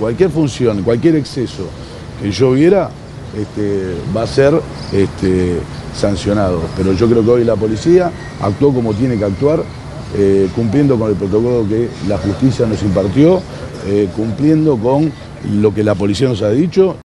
Cualquier función, cualquier exceso que yo viera este, va a ser este, sancionado. Pero yo creo que hoy la policía actuó como tiene que actuar, eh, cumpliendo con el protocolo que la justicia nos impartió, eh, cumpliendo con lo que la policía nos ha dicho.